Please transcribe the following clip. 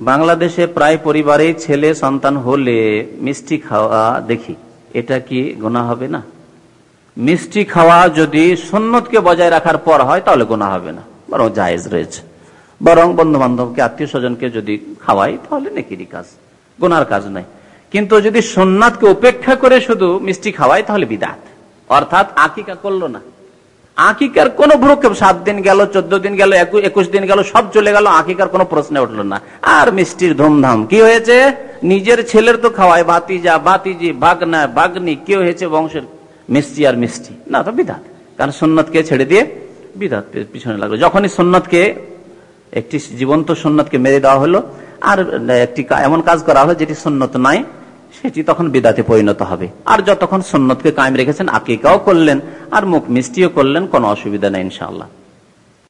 বাংলাদেশে প্রায় পরিবারে ছেলে সন্তান হলে মিষ্টি খাওয়া দেখি। এটা কি গোনা হবে না? মিষ্টি খাওয়া যদি সন্ন্যতকে বজায় রাখার পর হয়, তাহলে গোনা হবে না। বরং জায়েজ রয়েছে। বরং বন্ধু বান্ধবকে আত্মীয় স্বজনকে যদি খাওয়াই, তাহলে নেকিরই কাজ। গোনার কাজ নাই কিন্তু যদি সোননাথকে উপেক্ষা করে শুধু মিষ্টি খাওয়াই, তাহলে বিদাত। অর্থাৎ আকিকা করল না। আকিকার কোন ভ্রক্ষেপ সাত দিন গেল, চোদ্দ দিন গেল একুশ দিন গেল, সব চলে গেল, আকিকার কোনো প্রশ্ন উঠল না। আর মিষ্টির ধুমধাম। কি হয়েছে? নিজের ছেলের তো খাওয়ায় বাতিজা বাতিজি বাগনা বাগনি কেউ হয়েছে বংশের? মিষ্টি আর মিষ্টি। না, তো বিধাত কারণ সন্ন্যতকে ছেড়ে দিয়ে বিধাত পিছনে লাগল। যখনই সন্ন্যতকে একটি জীবন্ত সন্ন্যতকে মেরে দেওয়া হলো, আর একটি এমন কাজ করা হলো যেটি সন্ন্যত নাই সেটি তখন বিদাতে পরিণত হবে। আর যতক্ষণ সন্ন্যতকে কায়েম রেখেছেন, আকিকাও করলেন, আর মুখ মিষ্টিও করলেন, কোনো অসুবিধা নেই ইনশাআল্লাহ।